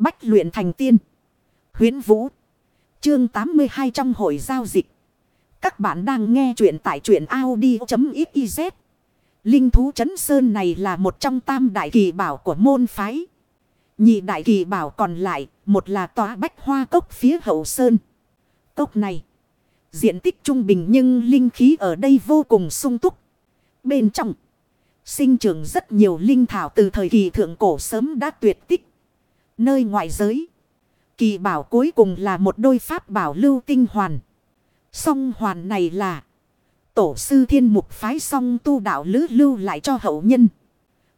Bách luyện thành tiên. Huyến Vũ. Chương 82 trong hội giao dịch. Các bạn đang nghe truyện tại truyện Audi.xyz. Linh thú chấn sơn này là một trong tam đại kỳ bảo của môn phái. Nhị đại kỳ bảo còn lại, một là tòa bách hoa cốc phía hậu sơn. Cốc này, diện tích trung bình nhưng linh khí ở đây vô cùng sung túc. Bên trong, sinh trưởng rất nhiều linh thảo từ thời kỳ thượng cổ sớm đã tuyệt tích. Nơi ngoại giới, kỳ bảo cuối cùng là một đôi pháp bảo lưu tinh hoàn. Song hoàn này là tổ sư thiên mục phái song tu đạo lữ lưu lại cho hậu nhân.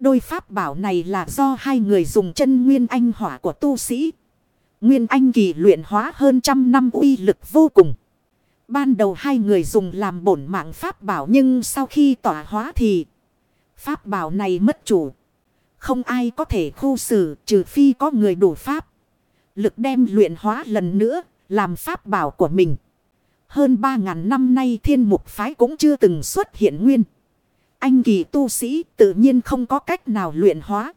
Đôi pháp bảo này là do hai người dùng chân nguyên anh hỏa của tu sĩ. Nguyên anh kỳ luyện hóa hơn trăm năm uy lực vô cùng. Ban đầu hai người dùng làm bổn mạng pháp bảo nhưng sau khi tỏa hóa thì pháp bảo này mất chủ. Không ai có thể khu xử trừ phi có người đủ pháp. Lực đem luyện hóa lần nữa làm pháp bảo của mình. Hơn ba ngàn năm nay thiên mục phái cũng chưa từng xuất hiện nguyên. Anh kỳ tu sĩ tự nhiên không có cách nào luyện hóa.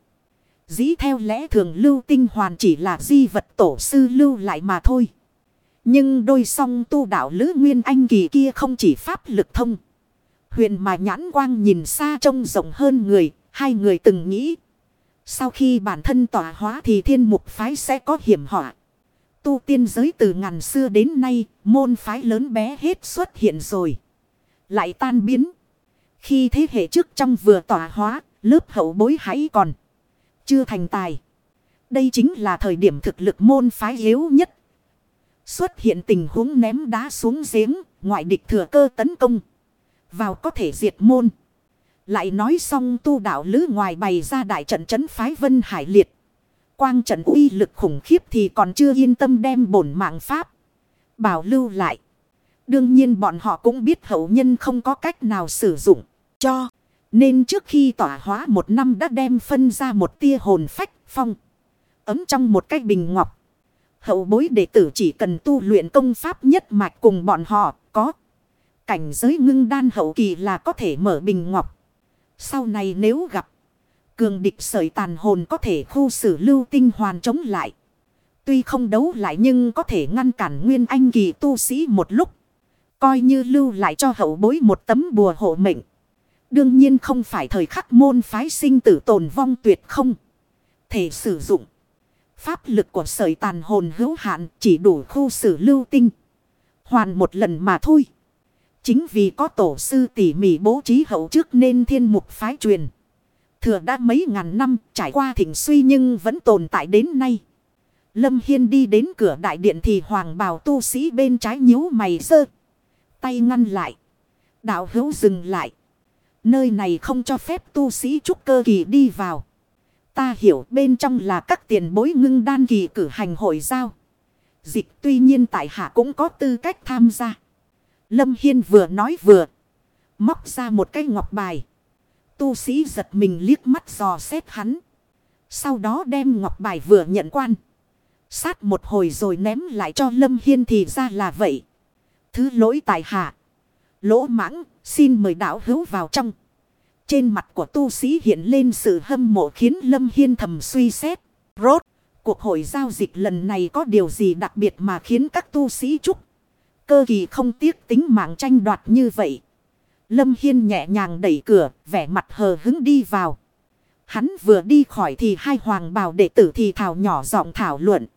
Dĩ theo lẽ thường lưu tinh hoàn chỉ là di vật tổ sư lưu lại mà thôi. Nhưng đôi song tu đạo lữ nguyên anh kỳ kia không chỉ pháp lực thông. Huyền mà nhãn quang nhìn xa trông rộng hơn người, hai người từng nghĩ. Sau khi bản thân tỏa hóa thì thiên mục phái sẽ có hiểm họa. Tu tiên giới từ ngàn xưa đến nay, môn phái lớn bé hết xuất hiện rồi. Lại tan biến. Khi thế hệ trước trong vừa tỏa hóa, lớp hậu bối hãy còn. Chưa thành tài. Đây chính là thời điểm thực lực môn phái yếu nhất. Xuất hiện tình huống ném đá xuống giếng, ngoại địch thừa cơ tấn công. Vào có thể diệt môn. Lại nói xong tu đạo lứ ngoài bày ra đại trận trấn phái Vân Hải Liệt. Quang trận uy lực khủng khiếp thì còn chưa yên tâm đem bổn mạng pháp. Bảo lưu lại. Đương nhiên bọn họ cũng biết hậu nhân không có cách nào sử dụng cho. Nên trước khi tỏa hóa một năm đã đem phân ra một tia hồn phách, phong. Ấm trong một cái bình ngọc. Hậu bối đệ tử chỉ cần tu luyện công pháp nhất mạch cùng bọn họ, có. Cảnh giới ngưng đan hậu kỳ là có thể mở bình ngọc. Sau này nếu gặp. Cường địch sợi tàn hồn có thể khu xử lưu tinh hoàn chống lại. Tuy không đấu lại nhưng có thể ngăn cản nguyên anh kỳ tu sĩ một lúc. Coi như lưu lại cho hậu bối một tấm bùa hộ mệnh. Đương nhiên không phải thời khắc môn phái sinh tử tồn vong tuyệt không. Thể sử dụng. Pháp lực của sợi tàn hồn hữu hạn chỉ đủ khu xử lưu tinh. Hoàn một lần mà thôi. Chính vì có tổ sư tỉ mỉ bố trí hậu trước nên thiên mục phái truyền. Thừa đã mấy ngàn năm trải qua thỉnh suy nhưng vẫn tồn tại đến nay. Lâm Hiên đi đến cửa đại điện thì hoàng bào tu sĩ bên trái nhíu mày sơ. Tay ngăn lại. Đạo hữu dừng lại. Nơi này không cho phép tu sĩ trúc cơ kỳ đi vào. Ta hiểu bên trong là các tiền bối ngưng đan kỳ cử hành hội giao. Dịch tuy nhiên tại hạ cũng có tư cách tham gia. Lâm Hiên vừa nói vừa. Móc ra một cái ngọc bài. Tu sĩ giật mình liếc mắt dò xét hắn. Sau đó đem ngọc bài vừa nhận quan. Sát một hồi rồi ném lại cho Lâm Hiên thì ra là vậy. Thứ lỗi tại hạ. Lỗ mãng, xin mời đạo hữu vào trong. Trên mặt của tu sĩ hiện lên sự hâm mộ khiến Lâm Hiên thầm suy xét. Rốt, cuộc hội giao dịch lần này có điều gì đặc biệt mà khiến các tu sĩ trúc. Cơ kỳ không tiếc tính mạng tranh đoạt như vậy. Lâm Hiên nhẹ nhàng đẩy cửa, vẻ mặt hờ hứng đi vào. Hắn vừa đi khỏi thì hai hoàng bào đệ tử thì thảo nhỏ giọng thảo luận.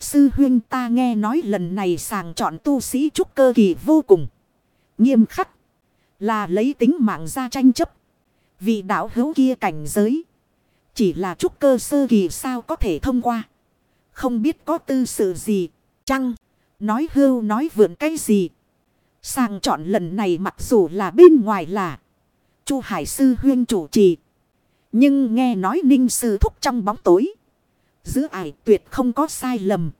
Sư huyên ta nghe nói lần này sàng chọn tu sĩ trúc cơ kỳ vô cùng. Nghiêm khắc. Là lấy tính mạng ra tranh chấp. Vì đạo hữu kia cảnh giới. Chỉ là trúc cơ sơ kỳ sao có thể thông qua. Không biết có tư sự gì. Chăng. Nói hưu nói vượn cái gì. Sàng chọn lần này mặc dù là bên ngoài là. Chu Hải Sư huyên chủ trì. Nhưng nghe nói ninh sư thúc trong bóng tối. Giữa ải tuyệt không có sai lầm.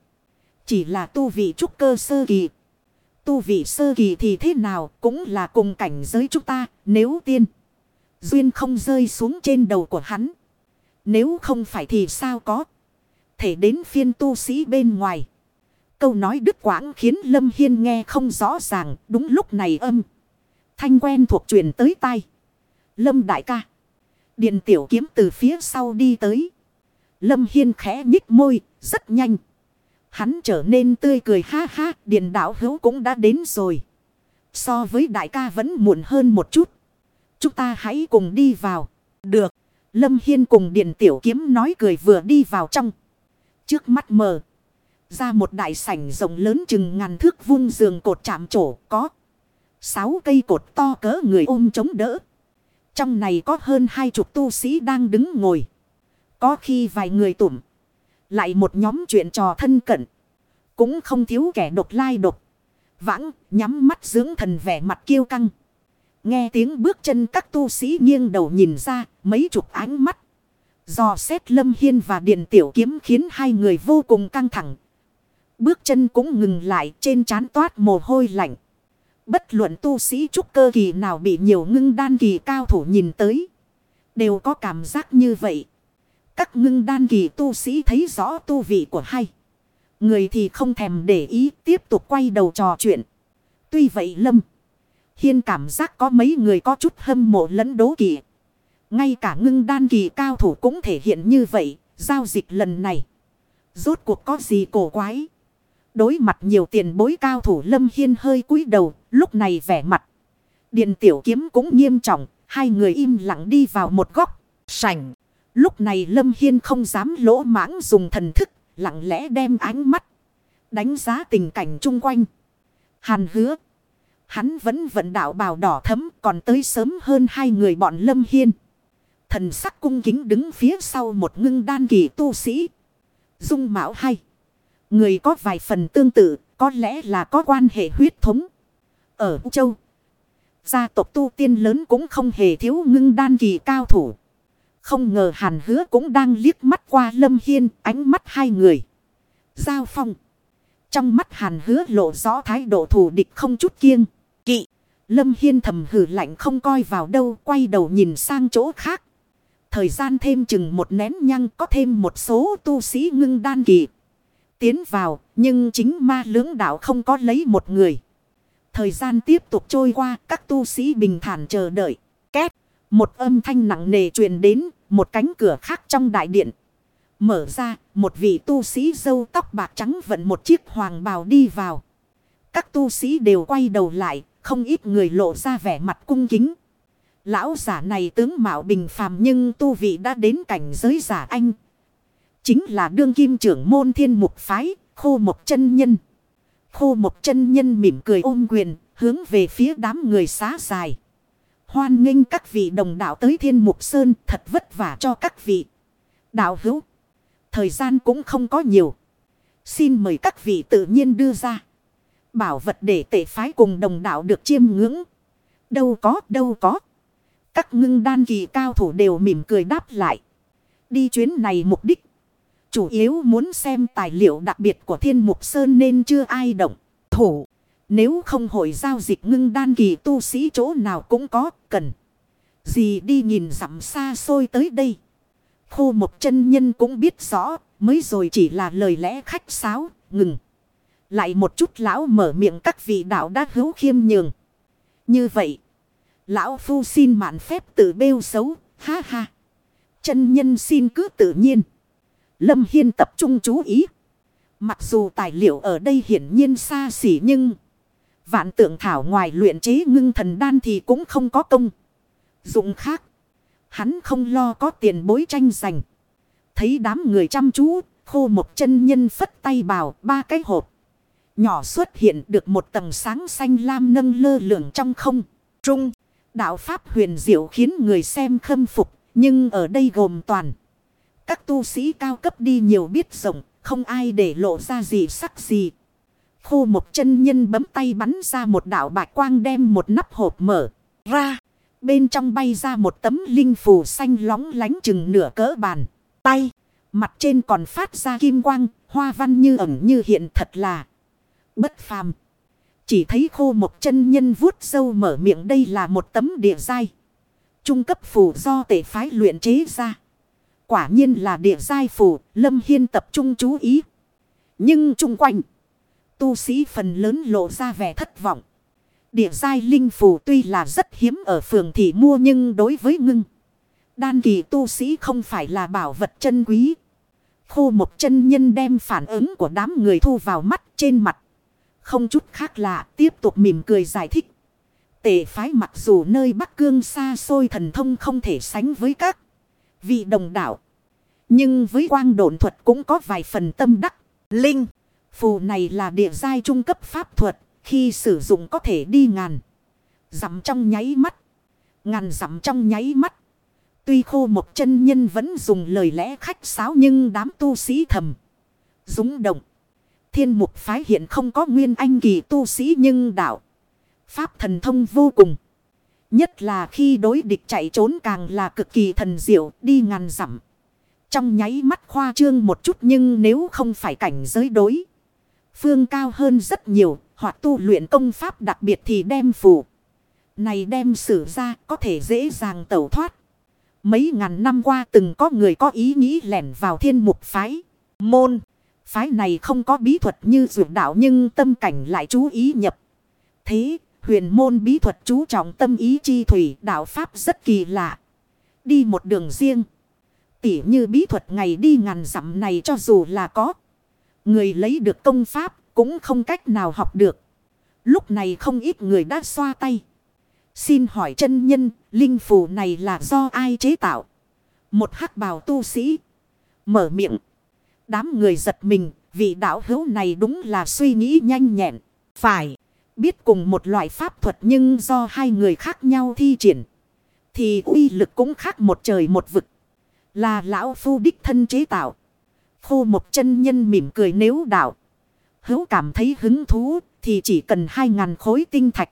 Chỉ là tu vị trúc cơ sơ kỳ. Tu vị sơ kỳ thì thế nào cũng là cùng cảnh giới chúng ta, nếu tiên. Duyên không rơi xuống trên đầu của hắn. Nếu không phải thì sao có. Thể đến phiên tu sĩ bên ngoài. Câu nói đứt quãng khiến Lâm Hiên nghe không rõ ràng. Đúng lúc này âm. Thanh quen thuộc truyền tới tai. Lâm đại ca. Điện tiểu kiếm từ phía sau đi tới. Lâm Hiên khẽ nhích môi, rất nhanh. Hắn trở nên tươi cười ha ha, điện đảo hữu cũng đã đến rồi. So với đại ca vẫn muộn hơn một chút. Chúng ta hãy cùng đi vào. Được. Lâm Hiên cùng điện tiểu kiếm nói cười vừa đi vào trong. Trước mắt mờ. Ra một đại sảnh rộng lớn chừng ngàn thước vuông giường cột chạm trổ có. Sáu cây cột to cỡ người ôm chống đỡ. Trong này có hơn hai chục tu sĩ đang đứng ngồi. Có khi vài người tủm. Lại một nhóm chuyện trò thân cận. Cũng không thiếu kẻ độc lai độc. Vãng, nhắm mắt dưỡng thần vẻ mặt kiêu căng. Nghe tiếng bước chân các tu sĩ nghiêng đầu nhìn ra mấy chục ánh mắt. Do xét lâm hiên và điện tiểu kiếm khiến hai người vô cùng căng thẳng. Bước chân cũng ngừng lại, trên trán toát mồ hôi lạnh. Bất luận tu sĩ trúc cơ kỳ nào bị nhiều ngưng đan kỳ cao thủ nhìn tới. Đều có cảm giác như vậy. Các ngưng đan kỳ tu sĩ thấy rõ tu vị của hai. Người thì không thèm để ý, tiếp tục quay đầu trò chuyện. Tuy vậy Lâm. Hiên cảm giác có mấy người có chút hâm mộ lẫn đố kỳ Ngay cả ngưng đan kỳ cao thủ cũng thể hiện như vậy. Giao dịch lần này. Rốt cuộc có gì cổ quái. Đối mặt nhiều tiền bối cao thủ Lâm Hiên hơi cúi đầu. Lúc này vẻ mặt. Điện tiểu kiếm cũng nghiêm trọng. Hai người im lặng đi vào một góc. Sảnh. Lúc này Lâm Hiên không dám lỗ mãng dùng thần thức. Lặng lẽ đem ánh mắt. Đánh giá tình cảnh chung quanh. Hàn hứa. Hắn vẫn vận đạo bào đỏ thấm, còn tới sớm hơn hai người bọn Lâm Hiên. Thần sắc cung kính đứng phía sau một ngưng đan kỳ tu sĩ. Dung mạo hay. Người có vài phần tương tự, có lẽ là có quan hệ huyết thống. Ở châu, gia tộc tu tiên lớn cũng không hề thiếu ngưng đan kỳ cao thủ. Không ngờ hàn hứa cũng đang liếc mắt qua lâm hiên, ánh mắt hai người. Giao phong. Trong mắt hàn hứa lộ rõ thái độ thù địch không chút kiêng. Kỵ. Lâm Hiên thầm hử lạnh không coi vào đâu. Quay đầu nhìn sang chỗ khác. Thời gian thêm chừng một nén nhăng có thêm một số tu sĩ ngưng đan kỳ. Tiến vào. Nhưng chính ma lưỡng đạo không có lấy một người. Thời gian tiếp tục trôi qua. Các tu sĩ bình thản chờ đợi. Két. Một âm thanh nặng nề truyền đến. Một cánh cửa khác trong đại điện. Mở ra. Một vị tu sĩ dâu tóc bạc trắng vận một chiếc hoàng bào đi vào. Các tu sĩ đều quay đầu lại, không ít người lộ ra vẻ mặt cung kính. Lão giả này tướng mạo bình phàm nhưng tu vị đã đến cảnh giới giả anh. Chính là đương kim trưởng môn thiên mục phái, khô một chân nhân. Khô một chân nhân mỉm cười ôm quyền, hướng về phía đám người xá dài. Hoan nghênh các vị đồng đạo tới thiên mục sơn thật vất vả cho các vị. Đạo hữu, thời gian cũng không có nhiều. Xin mời các vị tự nhiên đưa ra. Bảo vật để tệ phái cùng đồng đạo được chiêm ngưỡng. Đâu có, đâu có. Các ngưng đan kỳ cao thủ đều mỉm cười đáp lại. Đi chuyến này mục đích. Chủ yếu muốn xem tài liệu đặc biệt của thiên mục sơn nên chưa ai động. Thủ. Nếu không hội giao dịch ngưng đan kỳ tu sĩ chỗ nào cũng có, cần. Gì đi nhìn dặm xa xôi tới đây. Khô một chân nhân cũng biết rõ. Mới rồi chỉ là lời lẽ khách sáo. Ngừng. Lại một chút lão mở miệng các vị đạo đã hữu khiêm nhường. Như vậy. Lão phu xin mạn phép tự bêu xấu. Ha ha. Chân nhân xin cứ tự nhiên. Lâm Hiên tập trung chú ý. Mặc dù tài liệu ở đây hiển nhiên xa xỉ nhưng. Vạn tượng thảo ngoài luyện chế ngưng thần đan thì cũng không có công. Dụng khác. Hắn không lo có tiền bối tranh giành. Thấy đám người chăm chú. Khô một chân nhân phất tay bào ba cái hộp. Nhỏ xuất hiện được một tầng sáng xanh lam nâng lơ lửng trong không. Trung. Đạo Pháp huyền diệu khiến người xem khâm phục. Nhưng ở đây gồm toàn. Các tu sĩ cao cấp đi nhiều biết rộng. Không ai để lộ ra gì sắc gì. Khô một chân nhân bấm tay bắn ra một đạo bạch quang đem một nắp hộp mở ra. Bên trong bay ra một tấm linh phù xanh lóng lánh chừng nửa cỡ bàn. Tay. Mặt trên còn phát ra kim quang. Hoa văn như ẩn như hiện thật là bất phàm. Chỉ thấy khô một chân nhân vuốt sâu mở miệng đây là một tấm địa dai. Trung cấp phù do tể phái luyện chế ra. Quả nhiên là địa giai phù, Lâm Hiên tập trung chú ý. Nhưng chung quanh, tu sĩ phần lớn lộ ra vẻ thất vọng. Địa giai linh phù tuy là rất hiếm ở phường thị mua nhưng đối với ngưng. Đan kỳ tu sĩ không phải là bảo vật chân quý. Khô một chân nhân đem phản ứng của đám người thu vào mắt trên mặt. Không chút khác lạ tiếp tục mỉm cười giải thích. Tệ phái mặc dù nơi Bắc Cương xa xôi thần thông không thể sánh với các vị đồng đạo. Nhưng với quang độn thuật cũng có vài phần tâm đắc. Linh, phù này là địa giai trung cấp pháp thuật. Khi sử dụng có thể đi ngàn. Dặm trong nháy mắt. Ngàn dặm trong nháy mắt. Tuy khô một chân nhân vẫn dùng lời lẽ khách sáo nhưng đám tu sĩ thầm. Dũng động. Thiên mục phái hiện không có nguyên anh kỳ tu sĩ nhưng đạo. Pháp thần thông vô cùng. Nhất là khi đối địch chạy trốn càng là cực kỳ thần diệu, đi ngàn dặm. Trong nháy mắt khoa trương một chút nhưng nếu không phải cảnh giới đối. Phương cao hơn rất nhiều, hoặc tu luyện công pháp đặc biệt thì đem phù. Này đem sử ra có thể dễ dàng tẩu thoát. Mấy ngàn năm qua từng có người có ý nghĩ lẻn vào thiên mục phái. Môn. Phái này không có bí thuật như dược đạo nhưng tâm cảnh lại chú ý nhập. Thế huyền môn bí thuật chú trọng tâm ý chi thủy đạo pháp rất kỳ lạ. Đi một đường riêng. Tỉ như bí thuật ngày đi ngàn dặm này cho dù là có. Người lấy được công pháp cũng không cách nào học được. Lúc này không ít người đã xoa tay. Xin hỏi chân nhân, linh phù này là do ai chế tạo? Một hắc bào tu sĩ. Mở miệng. Đám người giật mình, vị đạo hữu này đúng là suy nghĩ nhanh nhẹn. Phải, biết cùng một loại pháp thuật nhưng do hai người khác nhau thi triển. Thì uy lực cũng khác một trời một vực. Là lão phu đích thân chế tạo. Khô một chân nhân mỉm cười nếu đạo. Hữu cảm thấy hứng thú thì chỉ cần hai ngàn khối tinh thạch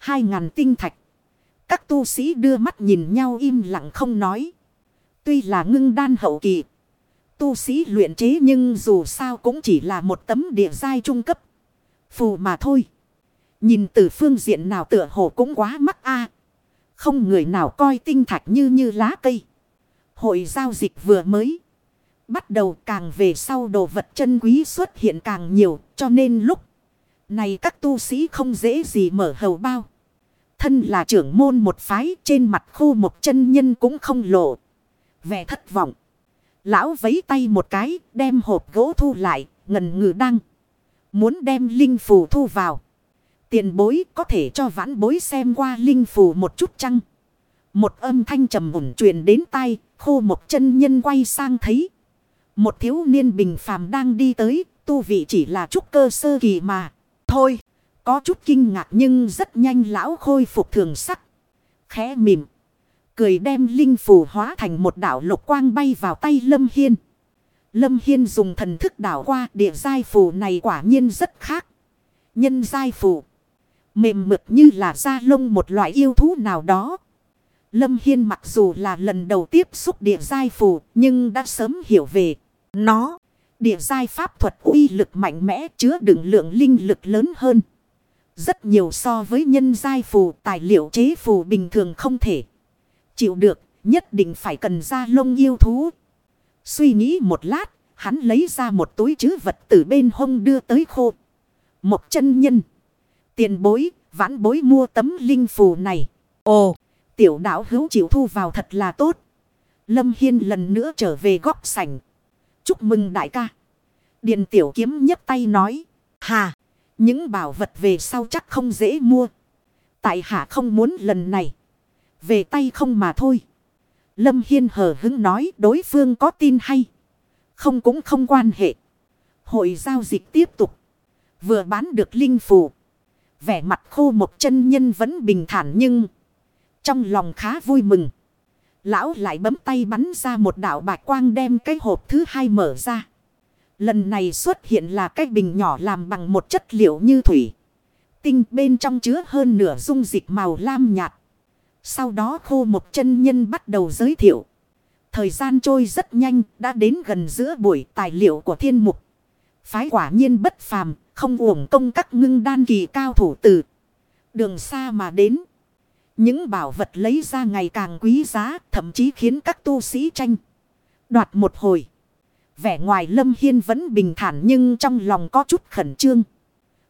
hai ngàn tinh thạch. Các tu sĩ đưa mắt nhìn nhau im lặng không nói. Tuy là ngưng đan hậu kỳ. Tu sĩ luyện chế nhưng dù sao cũng chỉ là một tấm địa giai trung cấp. Phù mà thôi. Nhìn từ phương diện nào tựa hồ cũng quá mắc a Không người nào coi tinh thạch như như lá cây. Hội giao dịch vừa mới. Bắt đầu càng về sau đồ vật chân quý xuất hiện càng nhiều, cho nên lúc này các tu sĩ không dễ gì mở hầu bao. Thân là trưởng môn một phái, trên mặt khu một chân nhân cũng không lộ. Vẻ thất vọng. Lão vấy tay một cái, đem hộp gỗ thu lại, ngần ngừ đăng. Muốn đem linh phù thu vào. Tiền bối có thể cho vãn bối xem qua linh phù một chút chăng. Một âm thanh trầm ổn truyền đến tai, khô một chân nhân quay sang thấy. Một thiếu niên bình phàm đang đi tới, tu vị chỉ là chút cơ sơ kỳ mà. Thôi. Có chút kinh ngạc nhưng rất nhanh lão khôi phục thường sắc. Khẽ mỉm. Cười đem linh phù hóa thành một đảo lục quang bay vào tay Lâm Hiên. Lâm Hiên dùng thần thức đảo qua, địa giai phù này quả nhiên rất khác. Nhân giai phù. Mềm mượt như là da lông một loại yêu thú nào đó. Lâm Hiên mặc dù là lần đầu tiếp xúc địa giai phù nhưng đã sớm hiểu về nó. Địa giai pháp thuật uy lực mạnh mẽ chứa đựng lượng linh lực lớn hơn. Rất nhiều so với nhân giai phù tài liệu chế phù bình thường không thể. Chịu được, nhất định phải cần ra lông yêu thú. Suy nghĩ một lát, hắn lấy ra một túi chứ vật từ bên hông đưa tới khô. Một chân nhân. Tiền bối, vãn bối mua tấm linh phù này. Ồ, tiểu đạo hữu chịu thu vào thật là tốt. Lâm Hiên lần nữa trở về góc sảnh. Chúc mừng đại ca. Điền tiểu kiếm nhấc tay nói. Hà. Những bảo vật về sau chắc không dễ mua. Tại hạ không muốn lần này. Về tay không mà thôi. Lâm Hiên hờ hứng nói đối phương có tin hay. Không cũng không quan hệ. Hội giao dịch tiếp tục. Vừa bán được linh phù. Vẻ mặt khô một chân nhân vẫn bình thản nhưng. Trong lòng khá vui mừng. Lão lại bấm tay bắn ra một đạo bạch quang đem cái hộp thứ hai mở ra. Lần này xuất hiện là cái bình nhỏ làm bằng một chất liệu như thủy. Tinh bên trong chứa hơn nửa dung dịch màu lam nhạt. Sau đó khô một chân nhân bắt đầu giới thiệu. Thời gian trôi rất nhanh, đã đến gần giữa buổi tài liệu của thiên mục. Phái quả nhiên bất phàm, không uổng công các ngưng đan kỳ cao thủ tử. Đường xa mà đến. Những bảo vật lấy ra ngày càng quý giá, thậm chí khiến các tu sĩ tranh. Đoạt một hồi. Vẻ ngoài Lâm Hiên vẫn bình thản nhưng trong lòng có chút khẩn trương.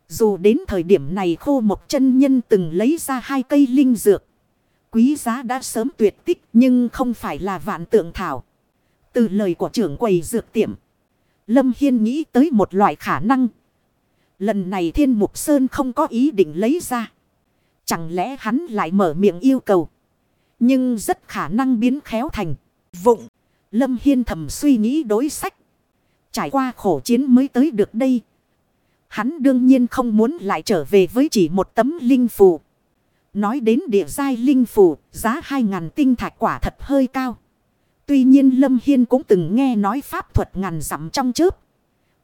Dù đến thời điểm này khô một chân nhân từng lấy ra hai cây linh dược. Quý giá đã sớm tuyệt tích nhưng không phải là vạn tượng thảo. Từ lời của trưởng quầy dược tiệm. Lâm Hiên nghĩ tới một loại khả năng. Lần này Thiên Mục Sơn không có ý định lấy ra. Chẳng lẽ hắn lại mở miệng yêu cầu. Nhưng rất khả năng biến khéo thành. Vụng. Lâm Hiên thầm suy nghĩ đối sách. Trải qua khổ chiến mới tới được đây. Hắn đương nhiên không muốn lại trở về với chỉ một tấm linh phù. Nói đến địa giai linh phù, giá 2.000 tinh thạch quả thật hơi cao. Tuy nhiên Lâm Hiên cũng từng nghe nói pháp thuật ngàn dặm trong chớp.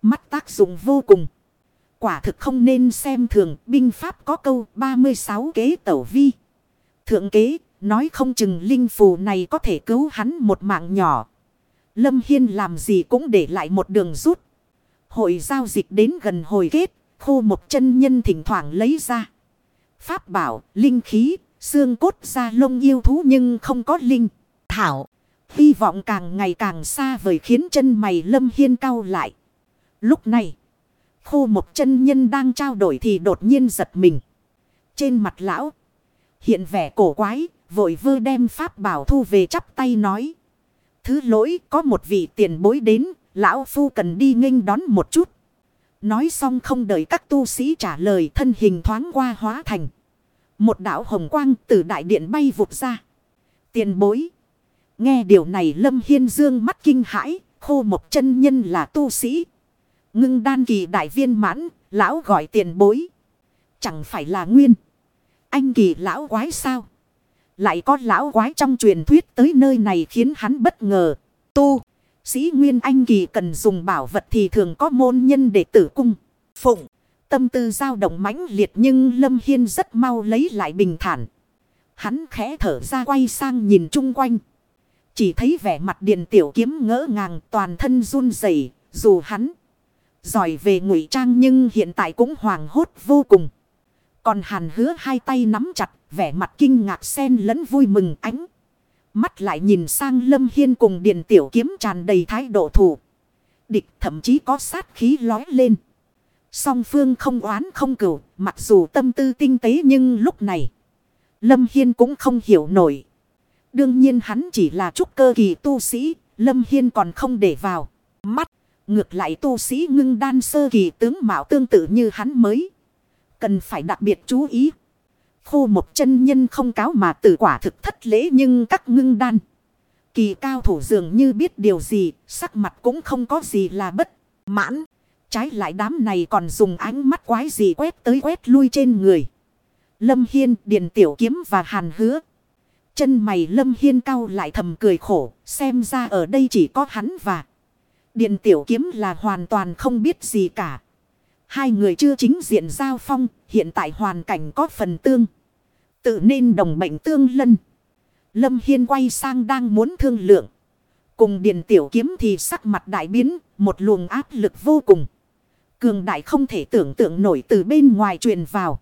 Mắt tác dụng vô cùng. Quả thực không nên xem thường binh pháp có câu 36 kế tẩu vi. Thượng kế, nói không chừng linh phù này có thể cứu hắn một mạng nhỏ. Lâm Hiên làm gì cũng để lại một đường rút. Hội giao dịch đến gần hồi kết, khô một chân nhân thỉnh thoảng lấy ra. Pháp bảo, linh khí, xương cốt ra lông yêu thú nhưng không có linh. Thảo, hy vọng càng ngày càng xa vời khiến chân mày Lâm Hiên cau lại. Lúc này, khu một chân nhân đang trao đổi thì đột nhiên giật mình. Trên mặt lão, hiện vẻ cổ quái, vội vơ đem pháp bảo thu về chắp tay nói. Thứ lỗi có một vị tiền bối đến, lão phu cần đi nghênh đón một chút. Nói xong không đợi các tu sĩ trả lời thân hình thoáng qua hóa thành. Một đạo hồng quang từ đại điện bay vụt ra. Tiền bối. Nghe điều này Lâm Hiên Dương mắt kinh hãi, khô một chân nhân là tu sĩ. Ngưng đan kỳ đại viên mãn, lão gọi tiền bối. Chẳng phải là nguyên. Anh kỳ lão quái sao? Lại có lão quái trong truyền thuyết tới nơi này khiến hắn bất ngờ. Tu, sĩ Nguyên Anh Kỳ cần dùng bảo vật thì thường có môn nhân để tử cung. Phụng, tâm tư dao động mãnh liệt nhưng Lâm Hiên rất mau lấy lại bình thản. Hắn khẽ thở ra quay sang nhìn chung quanh. Chỉ thấy vẻ mặt điện tiểu kiếm ngỡ ngàng toàn thân run rẩy dù hắn giỏi về ngụy trang nhưng hiện tại cũng hoàng hốt vô cùng. Còn hàn hứa hai tay nắm chặt vẻ mặt kinh ngạc xen lẫn vui mừng ánh. Mắt lại nhìn sang Lâm Hiên cùng Điền Tiểu Kiếm tràn đầy thái độ thủ. Địch thậm chí có sát khí lói lên. Song phương không oán không cửu, mặc dù tâm tư tinh tế nhưng lúc này. Lâm Hiên cũng không hiểu nổi. Đương nhiên hắn chỉ là trúc cơ kỳ tu sĩ, Lâm Hiên còn không để vào. Mắt, ngược lại tu sĩ ngưng đan sơ kỳ tướng mạo tương tự như hắn mới. Cần phải đặc biệt chú ý. Khô một chân nhân không cáo mà tử quả thực thất lễ nhưng các ngưng đan. Kỳ cao thủ dường như biết điều gì, sắc mặt cũng không có gì là bất mãn. Trái lại đám này còn dùng ánh mắt quái gì quét tới quét lui trên người. Lâm Hiên, Điền Tiểu Kiếm và Hàn Hứa. Chân mày Lâm Hiên cao lại thầm cười khổ, xem ra ở đây chỉ có hắn và Điền Tiểu Kiếm là hoàn toàn không biết gì cả. Hai người chưa chính diện giao phong, hiện tại hoàn cảnh có phần tương. Tự nên đồng mệnh tương lân. Lâm Hiên quay sang đang muốn thương lượng. Cùng Điền Tiểu Kiếm thì sắc mặt đại biến, một luồng áp lực vô cùng. Cường đại không thể tưởng tượng nổi từ bên ngoài truyền vào.